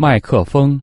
麦克风。